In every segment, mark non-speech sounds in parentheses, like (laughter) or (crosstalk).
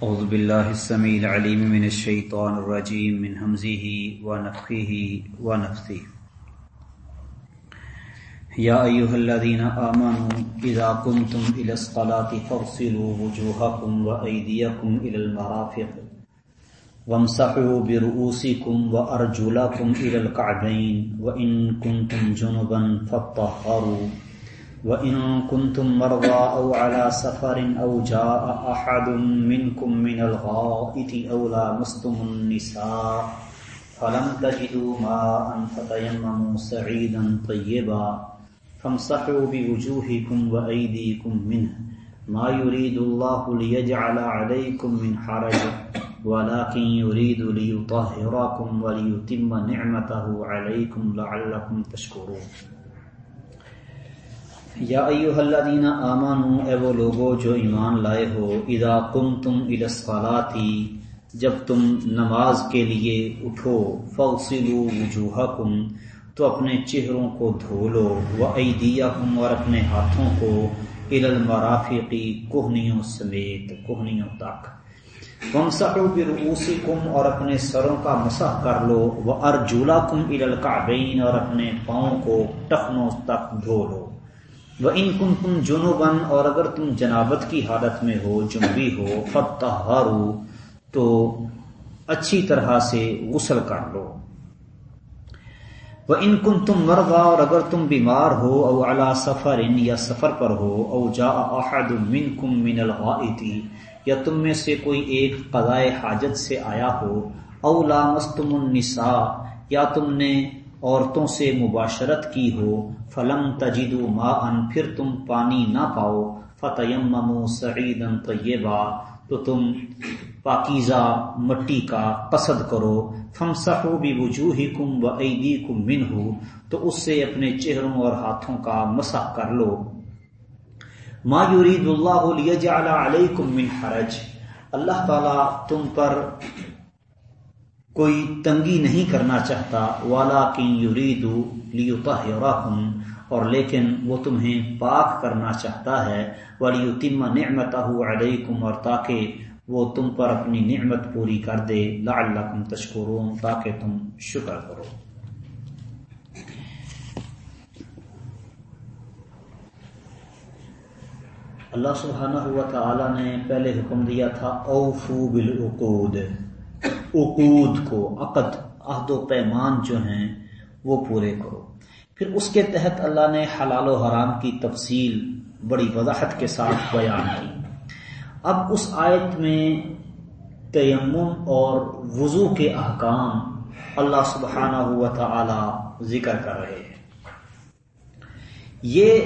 أعوذ بالله السميع العليم من الشيطان الرجيم، من همزه ونفخه ونفثه. يا أيها الذين آمنوا، إذا قمتم إلى الصلاة فاغسلوا وجوهكم وأيديكم إلى المرافق وامسحوا برؤوسكم وأرجلكم إلى الكعبين، وإن كنتم جنبا فاطهروا. وَإِن كُنتُم مَّرْضَىٰ أَوْ عَلَىٰ سَفَرٍ أَوْ جَاءَ أَحَدٌ مِّنكُم مِّنَ الْغَائِطِ أَوْ لَامَسْتُمُ النِّسَاءَ فَلَمْ تَجِدُوا مَاءً فَتَيَمَّمُوا سَعِيدًا طَيِّبًا فَامْسَحُوا بِوُجُوهِكُمْ وَأَيْدِيكُم مِّنْهُ مَا يُرِيدُ اللَّهُ لِيَجْعَلَ عَلَيْكُم مِّنْ حَرَجٍ وَلَٰكِن يُرِيدُ لِيُطَهِّرَكُمْ وَلِيُتِمَّ نِعْمَتَهُ عَلَيْكُمْ لَعَلَّكُمْ تَشْكُرُونَ یا ایو الذین آمانو اے وہ لوگو جو ایمان لائے ہو، اذا قمتم الى الصلاة جب تم نماز کے لیے اٹھو، فاغسلوا وجوہکم، تو اپنے چہروں کو دھو لو وایدیکم اور اپنے ہاتھوں کو الى کوہنیوں سمیت، کوہنیوں تک۔ وامسحوا برؤوسکم اور اپنے سروں کا مسح کر لو وارجلکم الى الکعبین اور اپنے پاؤں کو ٹخنوں تک دھو لو۔ وہ ان کن تم جنوبن اور اگر تم جنابت کی حالت میں ہو جنبی ہو فتح تو اچھی طرح سے غسل کر لو۔ وہ ان کن تم مرغا اور اگر تم بیمار ہو او اعلی سفر ان یا سفر پر ہو، او جا احد من کم من الغائطی یا تم میں سے کوئی ایک قضائے حاجت سے آیا ہو او لامستم النساء، یا تم نے عورتوں سے مباشرت کی ہو۔ فلم تجدو ما ان پھر تم پانی نہ پاؤ۔ فتیم سعید طیبا، تو تم پاکیزہ مٹی کا قصد کرو۔ فم سخو بھی وجوہ کم و عیدی کم من ہو تو اس سے اپنے چہروں اور ہاتھوں کا مسح کر لو۔ ما یرید اللہ لیجعل علیکم من حرج۔ اللہ تعالی تم پر کوئی تنگی نہیں کرنا چاہتا۔ والا کی یرید اور لیکن وہ تمہیں پاک کرنا چاہتا ہے۔ ولی نعمت علیکم اور تاکہ وہ تم پر اپنی نعمت پوری کر دے۔ لعلکم تشکرون، تاکہ تم شکر کرو۔ اللہ سبحانہ ہوا تعالی نے پہلے حکم دیا تھا، اوفو بالعقود۔ عقود کو، عقد، عہد و پیمان جو ہیں، وہ پورے کرو۔ پھر اس کے تحت اللہ نے حلال و حرام کی تفصیل بڑی وضاحت کے ساتھ بیان کی۔ اب اس آیت میں تیمم اور وضو کے احکام اللہ سبحانہ ہوا تعالی ذکر کر رہے ہیں۔ یہ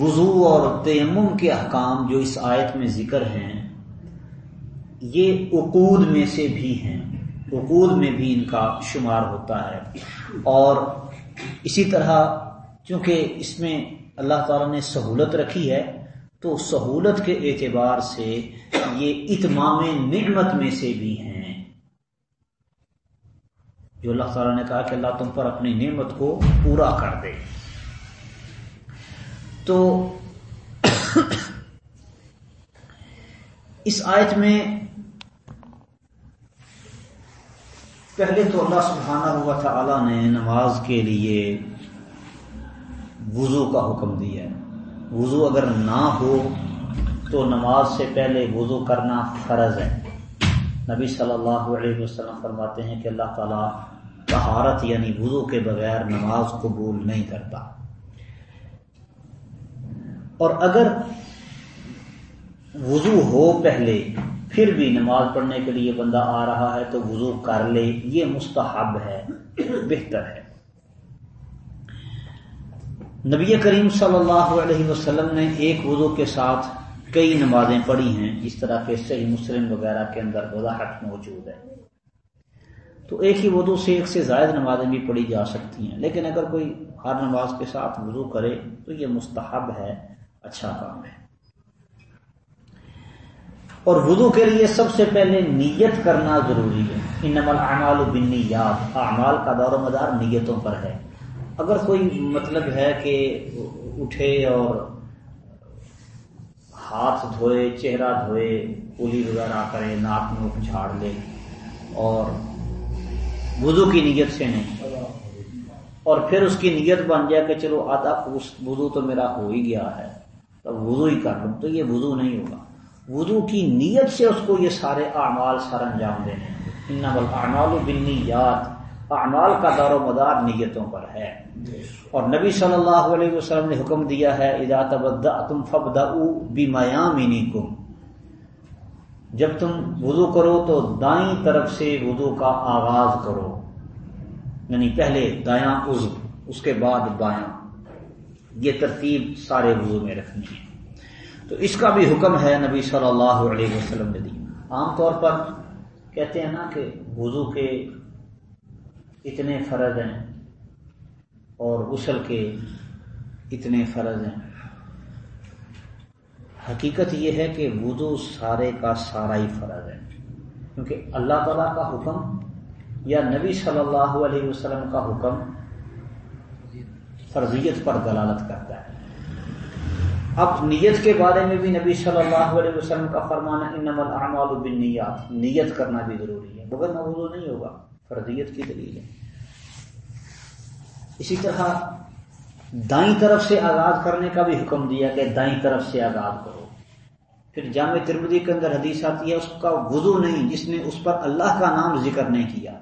وضو اور تیمم کے احکام جو اس آیت میں ذکر ہیں یہ عقود میں سے بھی ہیں۔ عقود میں بھی ان کا شمار ہوتا ہے۔ اور اسی طرح چونکہ اس میں اللہ تعالی نے سہولت رکھی ہے، تو سہولت کے اعتبار سے یہ اتمام نعمت میں سے بھی ہیں۔ جو اللہ تعالیٰ نے کہا کہ اللہ تم پر اپنی نعمت کو پورا کر دے۔ تو (coughs) اس آیت میں پہلے تو اللہ سبحانہ ہوا تھا نے نماز کے لیے وضو کا حکم دیا وضو اگر نہ ہو تو نماز سے پہلے وضو کرنا فرض ہے۔ نبی صلی اللہ علیہ وسلم فرماتے ہیں کہ اللہ تعالیٰ طہارت یعنی وضو کے بغیر نماز قبول نہیں کرتا۔ اور اگر وضو ہو پہلے پھر بھی نماز پڑھنے کے لیے بندہ آ رہا ہے تو وضو کر لے، یہ مستحب ہے، بہتر ہے۔ نبی کریم صلی اللہ علیہ وسلم نے ایک وضو کے ساتھ کئی نمازیں پڑھی ہیں اس طرح کے صحیح مسلم وغیرہ کے اندر وضاحت موجود ہے۔ تو ایک ہی وضو سے ایک سے زائد نمازیں بھی پڑھی جا سکتی ہیں، لیکن اگر کوئی ہر نماز کے ساتھ وضو کرے تو یہ مستحب ہے اچھا کام ہے۔ اور وضو کے لیے سب سے پہلے نیت کرنا ضروری ہے۔ ان نمل اعمال و بنی یاد اعمال کا دور و مدار نیتوں پر ہے۔ اگر کوئی مطلب ہے کہ اٹھے اور ہاتھ دھوئے، چہرہ دھوئے پولی وغیرہ کرے، ناک میں جھاڑ لے اور وضو کی نیت سے نہیں۔ اور پھر اس کی نیت بن جائے کہ چلو آدھا وضو تو میرا ہو ہی گیا ہے تب وضو ہی کر لوں۔ تو یہ وضو نہیں ہوگا۔ وضو کی نیت سے اس کو یہ سارے اعمال سر انجام دینے اعمال و یاد اعمال کا دار و مدار نیتوں پر ہے۔ اور نبی صلی اللہ علیہ وسلم نے حکم دیا ہے ادا تم فب دمیامینی کم جب تم وضو کرو تو دائیں طرف سے وضو کا آغاز کرو۔ یعنی پہلے دایاں عضو، اس کے بعد بایاں۔ یہ ترتیب سارے وضو میں رکھنی ہے۔ تو اس کا بھی حکم ہے نبی صلی اللہ علیہ وسلم نے دی عام طور پر کہتے ہیں نا کہ وضو کے اتنے فرض ہیں اور غسل کے اتنے فرض ہیں۔ حقیقت یہ ہے کہ وضو سارے کا سارا ہی فرض ہے۔ کیونکہ اللہ تعالیٰ کا حکم یا نبی صلی اللہ علیہ وسلم کا حکم فرضیت پر دلالت کرتا ہے۔ اب نیت کے بارے میں بھی نبی صلی اللہ علیہ وسلم کا فرمانا انم الاعمال بالنیات، نیت کرنا بھی ضروری ہے، مگر موضوع نہیں ہوگا فرضیت کی دلیل ہے۔ اسی طرح دائیں طرف سے آغاز کرنے کا بھی حکم دیا کہ دائیں طرف سے آغاز کرو۔ پھر جامع ترمدی کے اندر حدیث آتی ہے، اس کا وضو نہیں، جس نے اس پر اللہ کا نام ذکر نہیں کیا۔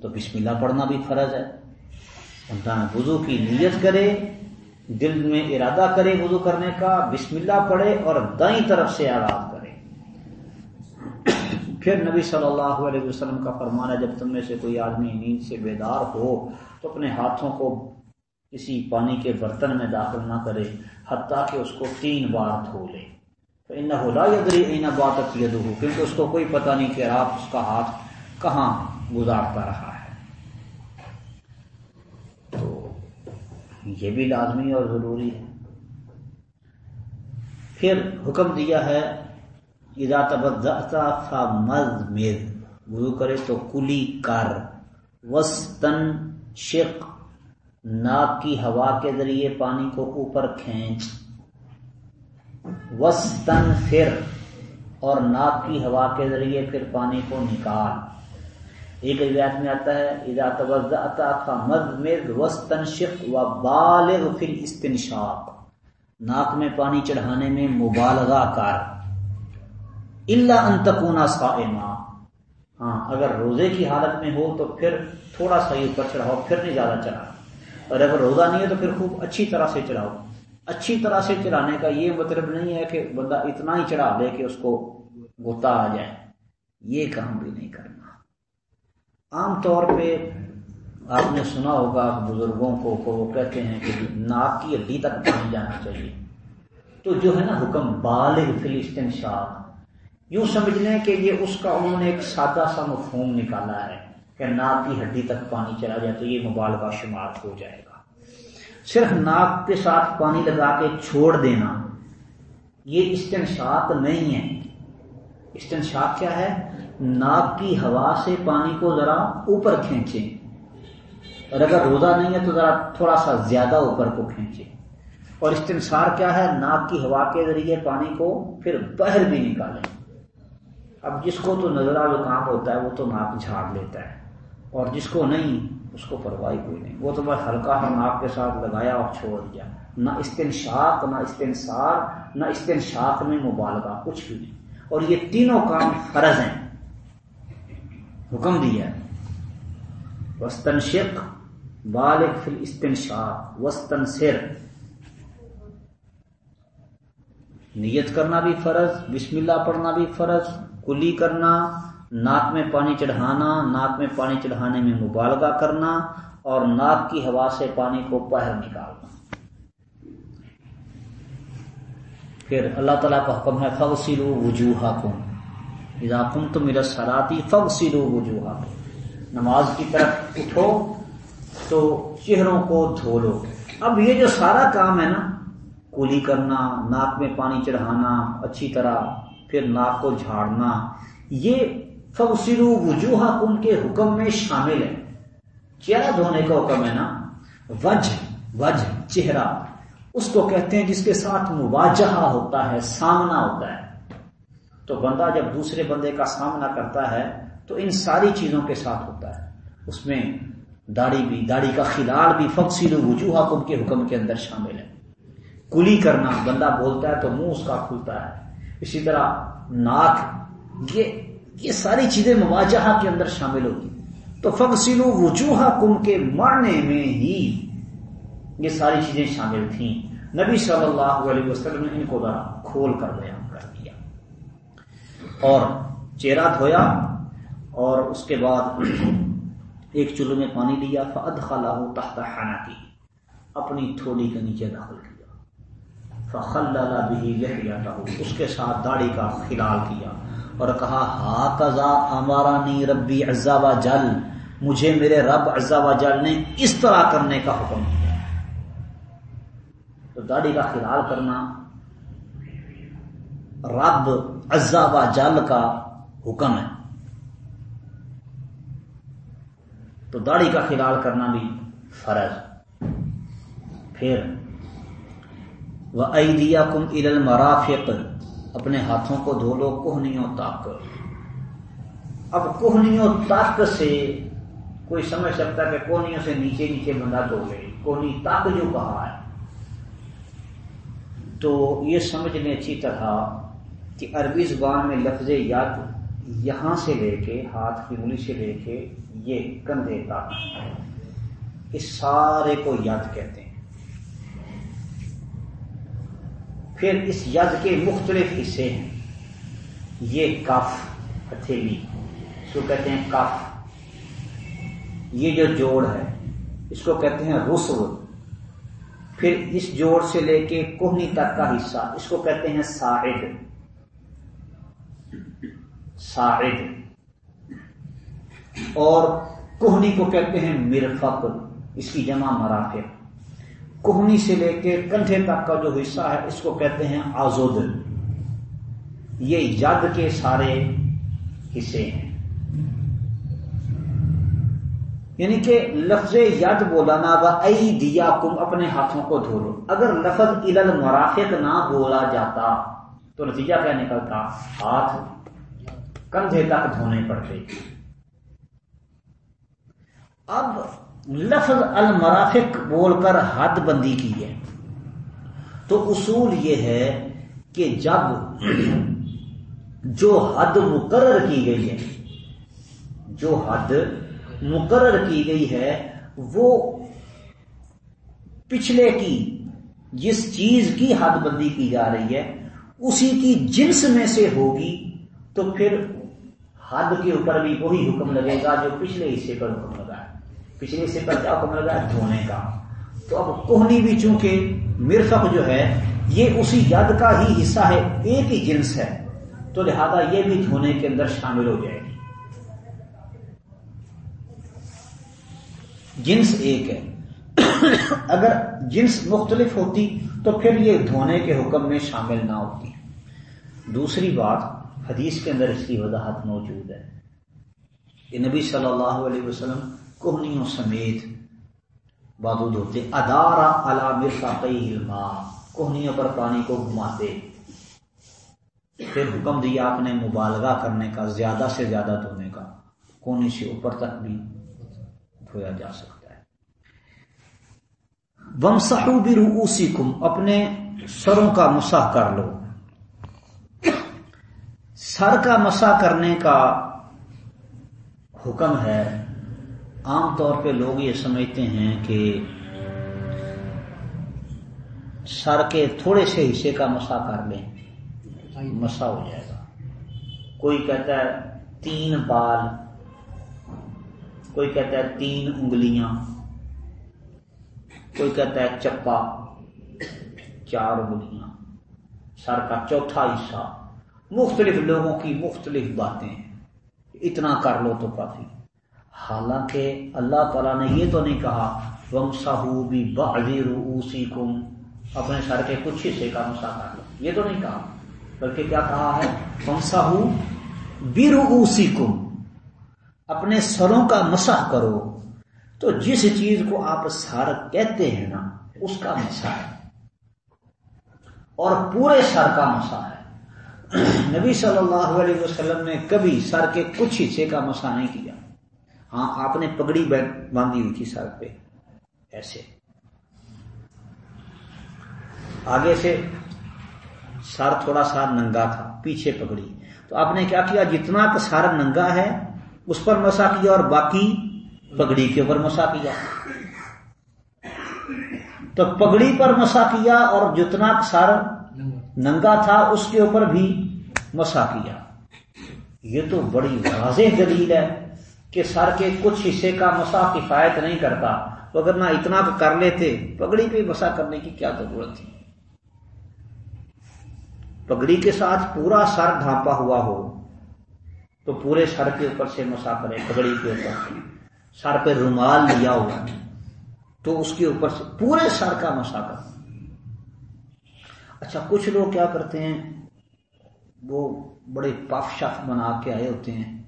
تو بسم اللہ پڑھنا بھی فرض ہے۔ وضو کی نیت کرے دل میں ارادہ کرے وضو کرنے کا، بسم اللہ پڑھے اور دائیں طرف سے آغاز کرے۔ پھر نبی صلی اللہ علیہ وسلم کا فرمانا جب تم میں سے کوئی آدمی نیند سے بیدار ہو تو اپنے ہاتھوں کو کسی پانی کے برتن میں داخل نہ کرے، حتیٰ کہ اس کو تین بار دھو لے۔ تو ان ہولا یدری اینا بات کیونکہ اس کو کوئی پتہ نہیں کہ آپ اس کا ہاتھ کہاں گزارتا رہا ہے۔ یہ بھی لازمی اور ضروری ہے۔ پھر حکم دیا ہے ادا تبدتا مز مز وضو کرے تو کلی کر، وسطن شک ناک کی ہوا کے ذریعے پانی کو اوپر کھینچ۔ وسطن پھر اور ناک کی ہوا کے ذریعے پھر پانی کو نکال۔ ایک روایت میں آتا ہے، اذا توضعت فمضمض واستنشق وبالغ فی الاستنشاق. ناک میں پانی چڑھانے میں مبالغہ کر الا ان تکون صائما۔ ہاں اگر روزے کی حالت میں ہو تو پھر تھوڑا سا ہی اوپر چڑھاؤ، پھر نہیں زیادہ چڑھا اور اگر روزہ نہیں ہے تو پھر خوب اچھی طرح سے چڑھاؤ۔ اچھی طرح سے چڑھانے کا یہ مطلب نہیں ہے کہ بندہ اتنا ہی چڑھا لے کہ اس کو گتا آ جائے۔ یہ کام بھی نہیں کرنا۔ عام طور پہ آپ نے سنا ہوگا بزرگوں کو کو وہ کہتے ہیں کہ ناک کی ہڈی تک پانی جانا چاہیے۔ تو جو ہے نا حکم بالغ فلسطین شاہ یوں سمجھ لیں کہ یہ اس کا انہوں نے ایک سادہ سا مفہوم نکالا ہے کہ ناک کی ہڈی تک پانی چلا جائے تو یہ مبالغہ شمار ہو جائے گا۔ صرف ناک کے ساتھ پانی لگا کے چھوڑ دینا، یہ استنشاق نہیں ہے۔ استنشاق کیا ہے؟ ناک کی ہوا سے پانی کو ذرا اوپر کھینچیں اور اگر روزہ نہیں ہے تو ذرا تھوڑا سا زیادہ اوپر کو کھینچیں۔ اور استنسار کیا ہے؟ ناک کی ہوا کے ذریعے پانی کو پھر باہر بھی نکالیں۔ اب جس کو تو نظرہ جو کام ہوتا ہے، وہ تو ناک جھاڑ لیتا ہے۔ اور جس کو نہیں، اس کو پرواہی کوئی نہیں۔ وہ تو بس ہلکا سا ناک کے ساتھ لگایا اور چھوڑ دیا۔ نہ استنشاق، نہ استنسار نہ استنشاق میں مبالغہ، کچھ بھی نہیں۔ اور یہ تینوں کام فرض ہیں۔ حکم دیا وسطن شک بالغ فل استنشاق وسطن سر نیت کرنا بھی فرض، بسم اللہ پڑھنا بھی فرض۔ کلی کرنا، ناک میں پانی چڑھانا، ناک میں پانی چڑھانے میں مبالغہ کرنا اور ناک کی ہوا سے پانی کو باہر نکالنا۔ پھر اللہ تعالیٰ کا حکم ہے فوسلو وجوہا کم کم تو میرا سراتی فگ سیرو وجوہ نماز کی طرف اٹھو تو چہروں کو دھو لو۔ اب یہ جو سارا کام ہے نا، کولی کرنا، ناک میں پانی چڑھانا، اچھی طرح پھر ناک کو جھاڑنا، یہ فگ سیرو وجوہ کم کے حکم میں شامل ہے۔ چہرہ دھونے کا حکم ہے نا وج وج چہرہ۔ اس کو کہتے ہیں جس کے ساتھ مواجہ ہوتا ہے، سامنا ہوتا ہے۔ تو بندہ جب دوسرے بندے کا سامنا کرتا ہے تو ان ساری چیزوں کے ساتھ ہوتا ہے۔ اس میں داڑھی بھی، داڑھی کا خلال بھی فخصیل وجوہ کم کے حکم کے اندر شامل ہے۔ کلی کرنا، بندہ بولتا ہے تو منہ اس کا کھلتا ہے۔ اسی طرح ناک، یہ یہ ساری چیزیں مواجہ کے اندر شامل ہوتی تو فخصیل وجوہ کم کے معنی میں ہی یہ ساری چیزیں شامل تھیں۔ نبی صلی اللہ علیہ وسلم نے ان کو ذرا کھول کر کر دیا اور چہرہ دھویا اور اس کے بعد ایک چولہے میں پانی لیا فد خلا تحت خانہ کی اپنی تھوڑی کے نیچے داخل کیا۔ فخل بھی لہ اس کے ساتھ داڑھی کا خلال کیا اور کہا ہا کزا ہمارا نی ربی عزا و جل۔ مجھے میرے رب عزا و جل نے اس طرح کرنے کا حکم دیا۔ تو داڑھی کا خیال کرنا رب عزا و جل کا حکم ہے۔ تو داڑھی کا خیال کرنا بھی فرض۔ پھر وہ ایدیا کم ارل اپنے ہاتھوں کو دھو لو کوہنیوں تک۔ اب کوہنیوں تک سے کوئی سمجھ سکتا کہ کوہنیوں سے نیچے نیچے بندہ دھو گئے کوہنی تک جو کہا ہے۔ تو یہ سمجھ لیں اچھی طرح کہ عربی زبان میں لفظ ید یہاں سے لے کے ہاتھ کی انگلی سے لے کے یہ کندھے تک اس سارے کو ید کہتے ہیں۔ پھر اس ید کے مختلف حصے ہیں۔ یہ کف ہتھیلی، اس کو کہتے ہیں کف یہ جو جوڑ ہے، اس کو کہتے ہیں رسو۔ پھر اس جوڑ سے لے کے کوہنی تک کا حصہ، اس کو کہتے ہیں ساعد۔ ساعد۔ اور کوہنی کو کہتے ہیں مرفق، اس کی جمع مرافق۔ کوہنی سے لے کے کنٹھے تک کا جو حصہ ہے، اس کو کہتے ہیں آزود۔ یہ ید کے سارے حصے ہیں۔ یعنی کہ لفظ ید بولانا و ای دیا کم اپنے ہاتھوں کو دھو لو۔ اگر لفظ ال مرافق نہ بولا جاتا، تو نتیجہ کیا نکلتا؟ ہاتھ۔ کندھے تک دھونے پڑتے اب لفظ المرافق بول کر حد بندی کی ہے۔ تو اصول یہ ہے کہ جب جو حد مقرر کی گئی ہے، جو حد مقرر کی گئی ہے، وہ پچھلے کی جس چیز کی حد بندی کی جا رہی ہے، اسی کی جنس میں سے ہوگی، تو پھر حد کے اوپر بھی وہی حکم لگے گا جو پچھلے حصے پر حکم لگا ہے۔ پچھلے حصے پر کیا حکم لگا ہے؟ دھونے کا۔ تو اب کوہنی بھی چونکہ مرفق جو ہے، یہ اسی ید کا ہی حصہ ہے، ایک ہی جنس ہے۔ تو لہذا یہ بھی دھونے کے اندر شامل ہو جائے گی۔ جنس ایک ہے۔ اگر جنس مختلف ہوتی تو پھر یہ دھونے کے حکم میں شامل نہ ہوتی۔ دوسری بات حدیث کے اندر اس کی وضاحت موجود ہے کہ نبی صلی اللہ علیہ وسلم کوہنیوں سمیت بادود ہوتے، ادارا علام علما کوہنیوں پر پانی کو گھماتے۔ پھر حکم دیا آپ نے مبالغہ کرنے کا، زیادہ سے زیادہ دھونے کا۔ کونی سے اوپر تک بھی دھویا جا سکتا ہے۔ وم سہو کم اپنے سروں کا مسا کر لو۔ سر کا مسا کرنے کا حکم ہے۔ عام طور پہ لوگ یہ سمجھتے ہیں کہ سر کے تھوڑے سے حصے کا مسا کر لیں، مسا ہو جائے گا۔ کوئی کہتا ہے تین بال، کوئی کہتا ہے تین انگلیاں، کوئی کہتا ہے چپا، چار انگلیاں۔ سر کا چوتھا حصہ۔ مختلف لوگوں کی مختلف باتیں اتنا کر لو تو کافی۔ حالانکہ اللہ تعالیٰ نے یہ تو نہیں کہا وم ساہو بھی روسی کم اپنے سر کے کچھ حصے کا مسا کر لو یہ تو نہیں کہا، بلکہ کیا کہا ہے؟ وم ساہو بھی روسی کم اپنے سروں کا مسح کرو۔ تو جس چیز کو آپ سر کہتے ہیں نا، اس کا مسا ہے۔ اور پورے سر کا مسا ہے۔ نبی صلی اللہ علیہ وسلم نے کبھی سر کے کچھ حصے کا مسا نہیں کیا۔ ہاں آپ نے پگڑی باندھی ہوئی تھی سر پہ۔ ایسے۔ آگے سے سر تھوڑا سا ننگا تھا، پیچھے پگڑی۔ تو آپ نے کیا کیا؟ جتنا سر ننگا ہے، اس پر مسا کیا اور باقی پگڑی کے اوپر مسا کیا۔ تو پگڑی پر مسا کیا اور جتنا سر ننگا تھا، اس کے اوپر بھی مسا کیا۔ یہ تو بڑی واضح دلیل ہے کہ سر کے کچھ حصے کا مسا کفایت نہیں کرتا تو اگر نہ اتنا تو کر لیتے، پگڑی پہ مسا کرنے کی کیا ضرورت تھی؟ پگڑی کے ساتھ پورا سر ڈھانپا ہوا ہو تو پورے سر کے اوپر سے مسا کرے، پگڑی کے اوپر سر پہ رومال لیا ہوا تو اس کے اوپر سے پورے سر کا مسا کر اچھا کچھ لوگ کیا کرتے ہیں؟ وہ بڑے پف شف بنا کے آئے ہوتے ہیں۔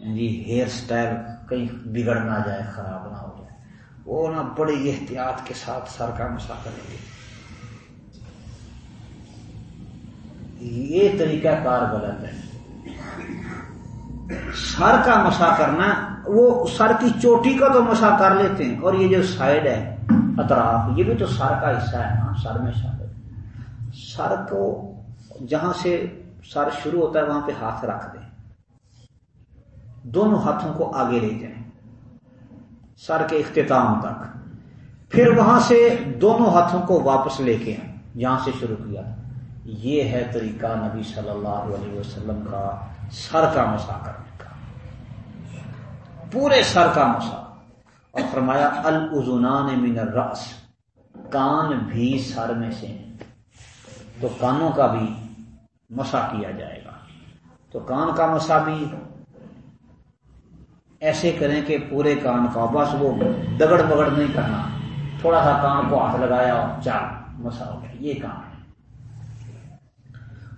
جی ہیئر سٹائل کہیں بگڑ نہ جائے، خراب نہ ہو جائے۔ وہ نا بڑی احتیاط کے ساتھ سر کا مسا کریں گے یہ طریقہ کار غلط ہے۔ سر کا مسا کرنا وہ سر کی چوٹی کا تو مسا کر لیتے ہیں۔ اور یہ جو سائڈ ہے، اطراف، یہ بھی تو سر کا حصہ ہے۔ نا سر میں شامل سر کو جہاں سے سر شروع ہوتا ہے وہاں پہ ہاتھ رکھ دیں۔ دونوں ہاتھوں کو آگے لے جائیں۔ سر کے اختتام تک۔ پھر وہاں سے دونوں ہاتھوں کو واپس لے کے آئیں۔ جہاں سے شروع کیا۔ یہ ہے طریقہ نبی صلی اللہ علیہ وسلم کا سر کا مسا کرنے کا۔ پورے سر کا مسا۔ اور فرمایا الزنان من الرأس۔ کان بھی سر میں سے۔ تو کانوں کا بھی مسا کیا جائے گا۔ تو کان کا مسا بھی ایسے کریں کہ پورے کان کا بس وہ دگڑ بگڑ نہیں کرنا۔ تھوڑا سا کان کو ہاتھ لگایا اور چار، مسا ہو گیا۔ یہ کام ہے۔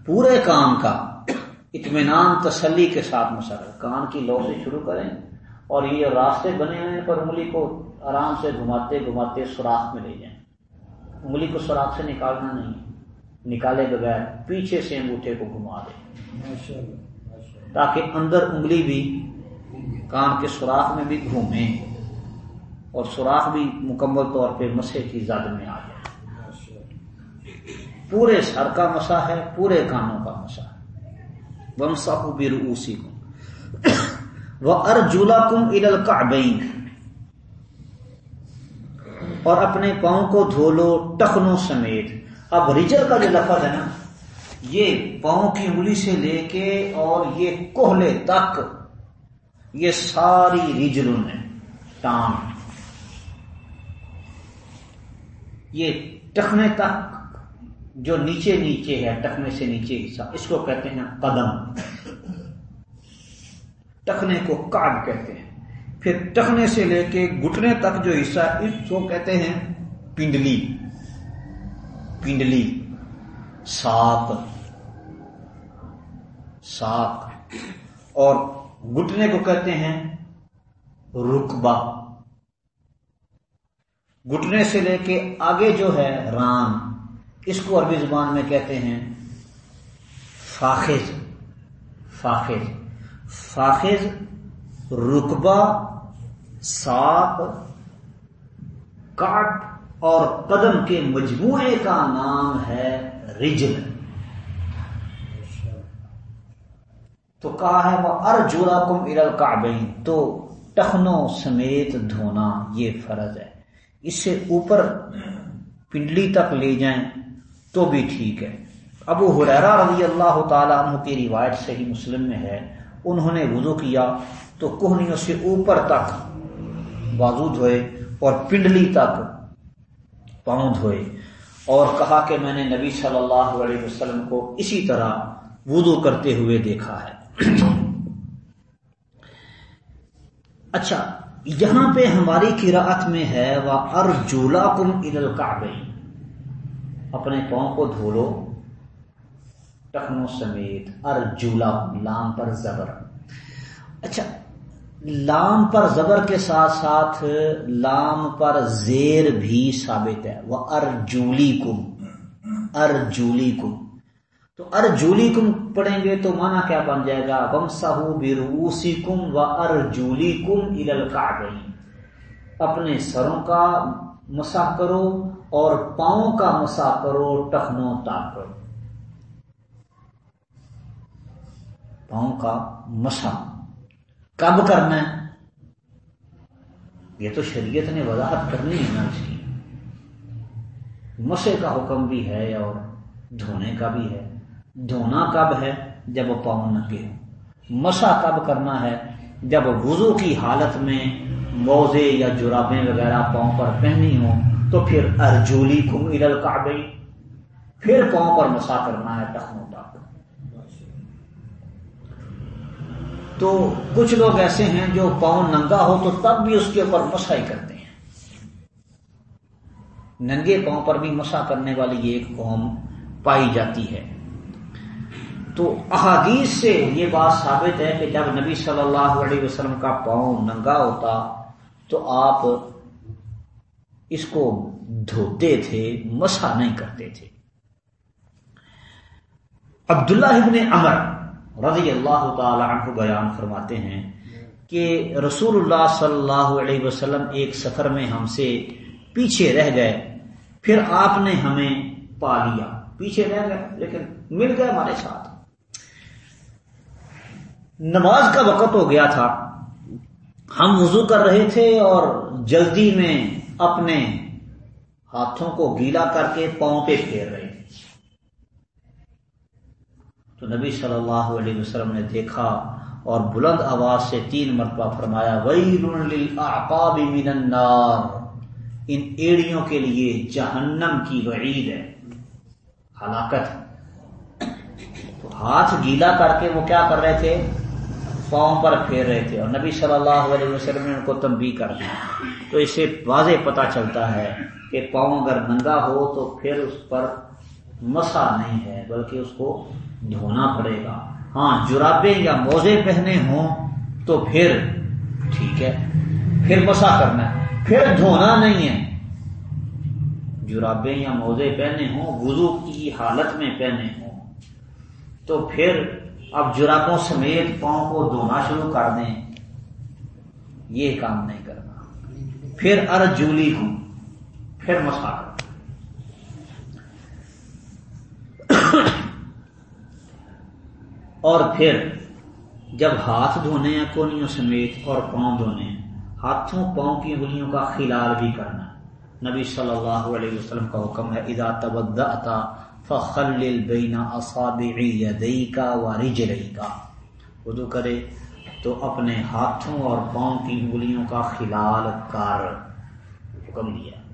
پورے کام کا اطمینان، تسلی کے ساتھ مسئلہ کان کی لو سے شروع کریں اور یہ راستے بنے ہوئے پر انگلی کو آرام سے گھماتے گھماتے سوراخ میں لے جائیں۔ انگلی کو سوراخ سے نکالنا نہیں نکالے بغیر پیچھے سے انگوٹھے کو گھما دیں تاکہ اندر انگلی بھی کان کے سوراخ میں بھی گھومے اور سوراخ بھی مکمل طور پہ مسے کی زد میں آ جائے۔ پورے سر کا مسا ہے پورے کانوں کا مسا ہے۔ ومسا روسی کو وہ ارجولا کم ال اور اپنے پاؤں کو دھو لو ٹخنوں سمیت۔ اب ریجر کا جو لفظ ہے نا، یہ پاؤں کی انگلی سے لے کے اور یہ کوہلے تک، یہ ساری ریجلوں میں ٹانگ۔ یہ ٹخنے تک، جو نیچے نیچے ہے ٹکنے سے نیچے حصہ، اس کو کہتے ہیں قدم۔ ٹکنے کو کاٹ کہتے ہیں۔ پھر ٹکنے سے لے کے گٹنے تک جو حصہ اس کو کہتے ہیں پنڈلی۔ پنڈلی ساک ساک اور گٹنے کو کہتے ہیں رکبا گٹنے سے لے کے آگے جو ہے رام اس کو عربی زبان میں کہتے ہیں فاخذ۔ فاخذ۔ فاخذ، رکبہ، ساپ، کاٹ۔ اور قدم کے مجموعے کا نام ہے رجل تو کہا ہے، وہ ارجورا کم ارل تو ٹخنوں سمیت دھونا یہ فرض ہے۔ اس سے اوپر پنڈلی تک لے جائیں تو بھی ٹھیک ہے۔ ابو حریرا رضی اللہ تعالیٰ عنہ کی روایت سے ہی مسلم میں ہے۔ انہوں نے وضو کیا تو کوہنیوں سے اوپر تک بازو دھوئے اور پنڈلی تک پاؤں دھوئے اور کہا کہ میں نے نبی صلی اللہ علیہ وسلم کو اسی طرح وضو کرتے ہوئے دیکھا ہے۔ اچھا یہاں پہ ہماری قراءت میں ہے وہ ارجولا کم ادل اپنے پاؤں کو دھو لو۔ ٹخنوں سمیت ارجولا لام پر زبر۔ اچھا لام پر زبر کے ساتھ ساتھ لام پر زیر بھی ثابت ہے۔ وہ ارجولی کم ارجولی کم تو ارجولی کم پڑھیں گے تو مانا کیا بن جائے گا؟ بم سہو بروسی کم و ارجولی کم گئی اپنے سروں کا مسا کرو اور پاؤں کا مسا کرو، ٹخنوں تاک پاؤں کا مسا کب کرنا ہے؟ یہ تو شریعت نے وضاحت کرنی ہے نا اس کی۔ مسے کا حکم بھی ہے اور دھونے کا بھی ہے۔ دھونا کب ہے؟ جب پاؤں نکے ہو مسا کب کرنا ہے؟ جب وضو کی حالت میں موزے یا جرابیں وغیرہ پاؤں پر پہنی ہوں، تو پھر ارجولی کم ارل کا گئی پھر پاؤں پر مسا کرنا ہے، ٹخنوں تک تو کچھ لوگ ایسے ہیں جو پاؤں ننگا ہو تو تب بھی اس کے اوپر مسا ہی کرتے ہیں۔ ننگے پاؤں پر بھی مسا کرنے والی ایک قوم پائی جاتی ہے۔ تو احادیث سے یہ بات ثابت ہے کہ جب نبی صلی اللہ علیہ وسلم کا پاؤں ننگا ہوتا تو آپ اس کو دھوتے تھے مسا نہیں کرتے تھے۔ عبداللہ ابن عمر رضی اللہ تعالی عنہ بیان فرماتے ہیں کہ رسول اللہ صلی اللہ علیہ وسلم ایک سفر میں ہم سے پیچھے رہ گئے، پھر آپ نے ہمیں پا لیا۔ پیچھے رہ گئے، لیکن مل گئے ہمارے ساتھ۔ نماز کا وقت ہو گیا تھا۔ ہم وضو کر رہے تھے اور جلدی میں اپنے ہاتھوں کو گیلا کر کے پاؤں پہ پھیر رہے تھے تو نبی صلی اللہ علیہ وسلم نے دیکھا اور بلند آواز سے تین مرتبہ فرمایا من النار۔ ان ایڑیوں کے لیے جہنم کی وعید ہے۔ ہلاکت۔ تو ہاتھ گیلا کر کے وہ کیا کر رہے تھے؟ پاؤں پر پھیر رہے تھے۔ اور نبی صلی اللہ علیہ وسلم نے ان کو تنبیہ کر دیا تو اس سے واضح پتا چلتا ہے کہ پاؤں اگر ننگا ہو تو پھر اس پر مسا نہیں ہے، بلکہ اس کو دھونا پڑے گا۔ ہاں جرابے یا موزے پہنے ہوں تو پھر ٹھیک ہے، پھر مسا کرنا ہے۔ پھر دھونا نہیں ہے۔ جرابے یا موزے پہنے ہوں، وضو کی حالت میں پہنے ہوں۔ تو پھر اب جرابوں سمیت پاؤں کو دھونا شروع کر دیں۔ یہ کام نہیں کرنا۔ پھر ارجولی ہوں، پھر مسا کرنا اور پھر جب ہاتھ دھونے ہیں کونیوں سمیت اور پاؤں دھونے ہیں، ہاتھوں پاؤں کی انگلیوں کا خلال بھی کرنا۔ نبی صلی اللہ علیہ وسلم کا حکم ہے ادا تبدتا فخل بینا اصابعی کا و رجلئی کا وضو کرے تو اپنے ہاتھوں اور پاؤں کی انگلیوں کا خلال کر۔ حکم دیا۔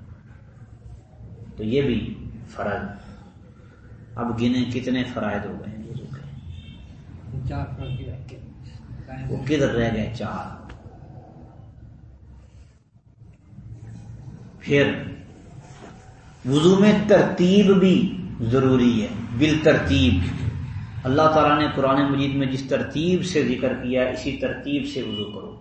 تو یہ بھی فرض۔ اب گنے کتنے فرائد ہو گئے؟ وہ کدھر رہ گئے چار؟ پھر وضو میں ترتیب بھی ضروری ہے بال ترتیب اللہ تعالیٰ نے قرآن مجید میں جس ترتیب سے ذکر کیا اسی ترتیب سے وضو کرو۔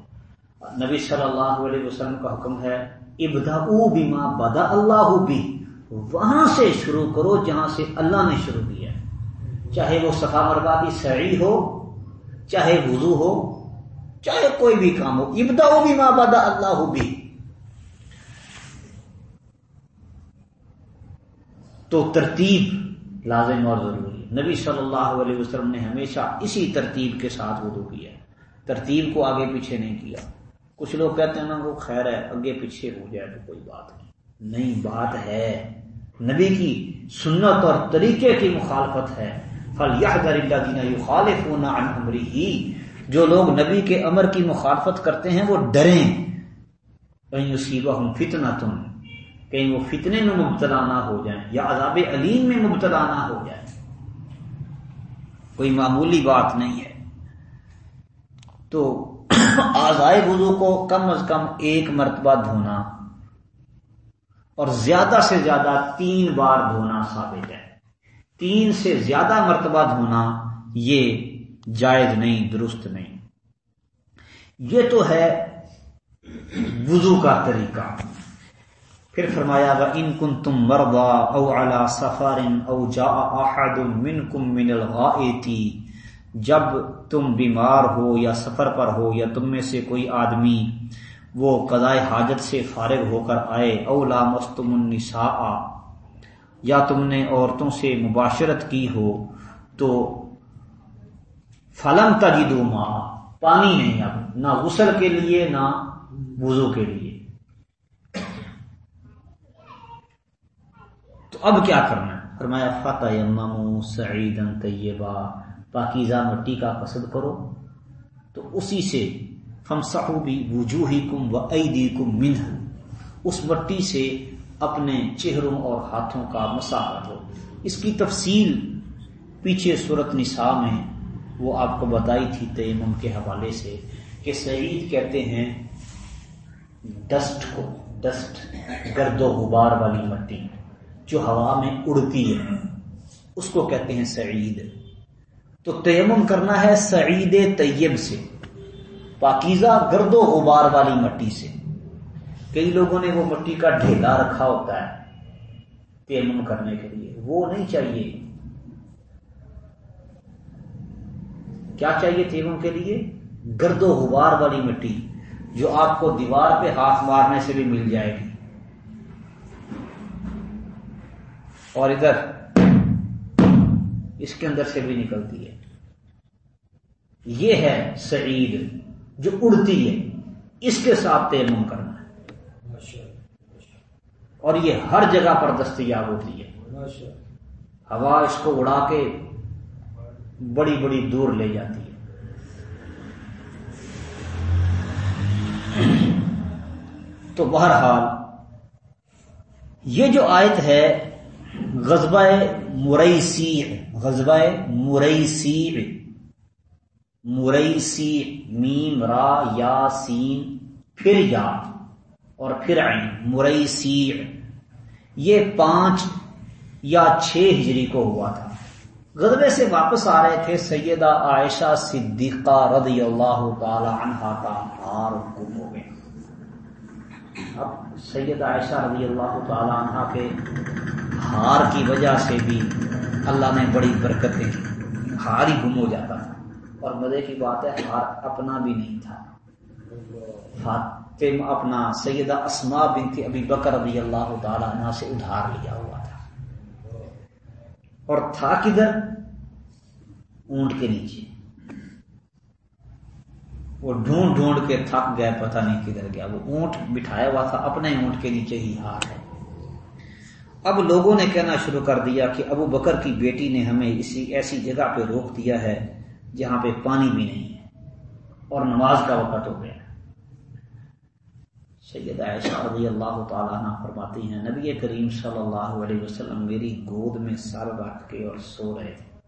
نبی صلی اللہ علیہ وسلم کا حکم ہے ابدا بیما بدا اللہ بھی وہاں سے شروع کرو جہاں سے اللہ نے شروع کیا۔ چاہے وہ صفا مرگا کی سعی ہو، چاہے وضو ہو، چاہے کوئی بھی کام ہو ابدا ہو بھی ماں بدا اللہ ہو بھی۔ تو ترتیب لازم اور ضروری نبی صلی اللہ علیہ وسلم نے ہمیشہ اسی ترتیب کے ساتھ وضو کیا ترتیب کو آگے پیچھے نہیں کیا۔ کچھ لوگ کہتے ہیں نا، وہ خیر ہے آگے پیچھے ہو جائے تو کوئی بات نہیں۔ نہیں، بات ہے۔ نبی کی سنت اور طریقے کی مخالفت ہے۔ فل یا خالف ہونا ہی جو لوگ نبی کے امر کی مخالفت کرتے ہیں، وہ ڈریں۔ کہیں اصیبہ ہم فتنا تم کہیں وہ فتنے میں مبتلا نہ ہو جائیں، یا عذاب علیم میں مبتلا نہ ہو جائیں۔ کوئی معمولی بات نہیں ہے۔ تو (coughs) آزائے وضو کو کم از کم ایک مرتبہ دھونا اور زیادہ سے زیادہ تین بار دھونا ثابت ہے۔ تین سے زیادہ مرتبہ دھونا یہ جائز نہیں، درست نہیں۔ یہ تو ہے وضو کا طریقہ۔ پھر فرمایا گا ان کن تم مردا او الا سفر او جا احد منکم من الغائتی جب تم بیمار ہو یا سفر پر ہو یا تم میں سے کوئی آدمی وہ قضائے حاجت سے فارغ ہو کر آئے اولا مستم النساء یا تم نے عورتوں سے مباشرت کی ہو تو فلم تجدو ماں پانی نہیں اب، نہ غسل کے لیے، نہ وضو کے لیے۔ تو اب کیا کرنا ہے؟ فرمایا فتح یمم سعید طیبہ پاکیزہ مٹی کا قصد کرو۔ تو اسی سے فمسحو بھی وجوہی کم و عیدی کم منہ اس مٹی سے اپنے چہروں اور ہاتھوں کا مسا کرو اس کی تفصیل پیچھے صورت نساء میں وہ آپ کو بتائی تھی تیمم کے حوالے سے کہ سعید کہتے ہیں ڈسٹ کو ڈسٹ گرد و غبار والی مٹی جو ہوا میں اڑتی ہے۔ اس کو کہتے ہیں سعید۔ تو تیمم کرنا ہے سعید طیب سے، پاکیزہ گرد و غبار والی مٹی سے۔ کئی لوگوں نے وہ مٹی کا ڈھیلا رکھا ہوتا ہے تیمم کرنے کے لیے۔ وہ نہیں چاہیے۔ کیا چاہیے تیمم کے لیے؟ گرد و غبار والی مٹی جو آپ کو دیوار پہ ہاتھ مارنے سے بھی مل جائے گی۔ اور ادھر اس کے اندر سے بھی نکلتی ہے۔ یہ ہے سعید جو اڑتی ہے۔ اس کے ساتھ تیمم کرنا۔ اور یہ ہر جگہ پر دستیاب ہوتی ہے۔ ہوا اس کو اڑا کے بڑی بڑی دور لے جاتی ہے۔ تو بہرحال یہ جو آیت ہے غزبہ مرئی غزبہ مرئی مرئی میم را یا سین پھر یا۔ اور پھر عین مرئی یہ پانچ یا چھ ہجری کو ہوا تھا۔ غزبے سے واپس آ رہے تھے سیدہ عائشہ صدیقہ رضی اللہ تعالی عنہ کا ہار گم ہو گئے اب سید عائشہ رضی اللہ تعالی عنہ کے ہار کی وجہ سے بھی اللہ نے بڑی برکتیں کی۔ ہار ہی گم ہو جاتا تھا۔ اور مزے کی بات ہے، ہار اپنا بھی نہیں تھا۔ اپنا سیدہ اسما بنت ابی بکر رضی اللہ تعالی عنہ سے ادھار لیا ہوا تھا۔ اور تھا کدھر؟ اونٹ کے نیچے۔ وہ ڈھونڈ ڈھونڈ کے تھک گئے، پتہ نہیں کدھر گیا۔ وہ اونٹ بٹھایا ہوا تھا، اپنے اونٹ کے نیچے ہی ہار ہے۔ اب لوگوں نے کہنا شروع کر دیا کہ ابو بکر کی بیٹی نے ہمیں اسی ایسی جگہ پہ روک دیا ہے جہاں پہ پانی بھی نہیں ہے اور نماز کا وقت ہو گیا۔ سید عائشہ رضی اللہ تعالیٰ عنہ فرماتی ہیں، نبی کریم صلی اللہ علیہ وسلم میری گود میں سر رکھ کے اور سو رہے۔ تھے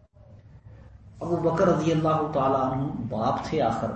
ابو بکر رضی اللہ تعالیٰ عنہ باپ تھے آخر۔